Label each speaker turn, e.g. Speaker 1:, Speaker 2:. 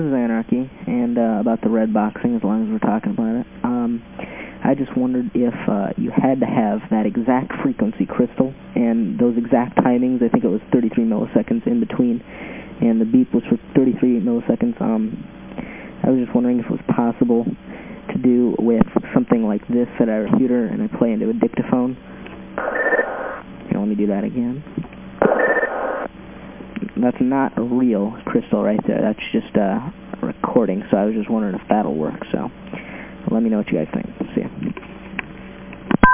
Speaker 1: This is Anarchy, and uh, about the red boxing, as long as we're talking about it. Um, I just wondered if uh, you had to have that exact frequency crystal and those exact timings. I think it was 33 milliseconds in between, and the beep was for 33 milliseconds. Um, I was just wondering if it was possible to do with something like this Atari computer, and I play into a dictaphone. Here, let me do that again. That's not a real crystal right there. That's just a recording, so I was just wondering if that'll work. So let me know what you guys think. See ya.